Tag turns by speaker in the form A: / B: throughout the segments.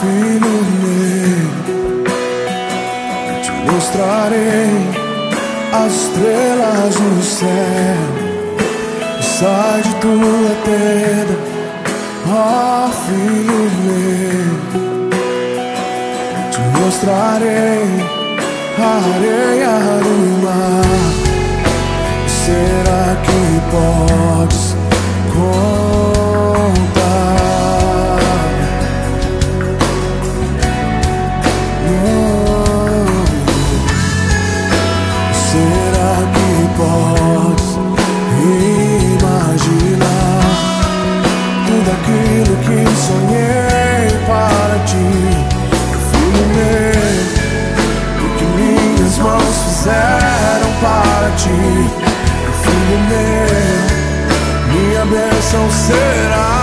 A: filho meu, te mostrarei as estrelas no céu. Sai de tua tenda, ó filho meu mostrarei a areia do mar. Será que podes? Podes imaginar tudo aquilo que sonhei para ti? o que minhas mãos fizeram para ti, filho meu, minha bênção será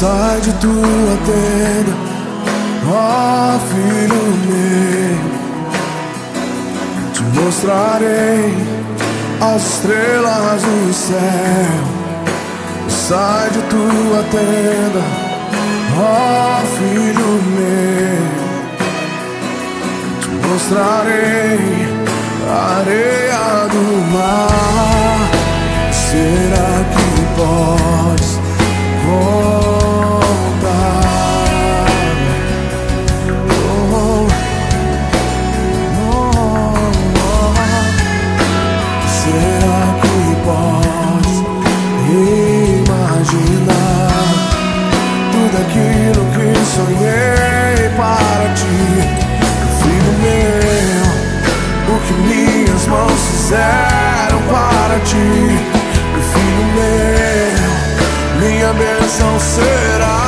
A: Sai de tua tenda, ó filho meu. Te mostrarei as estrelas do céu. Sai de tua tenda, ó filho meu. Te mostrarei a areia do mar. Bênção será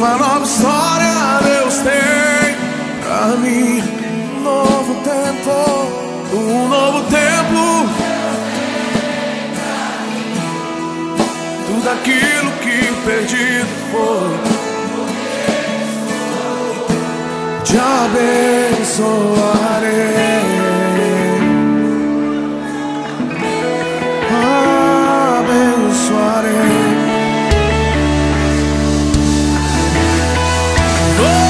A: Uma nova história Deus tem pra mim. Um novo tempo, um novo tempo. Tudo aquilo que perdido foi te abençoar. Oh!